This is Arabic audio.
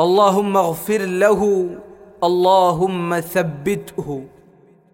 اللهم اغفر له اللهم ثبته.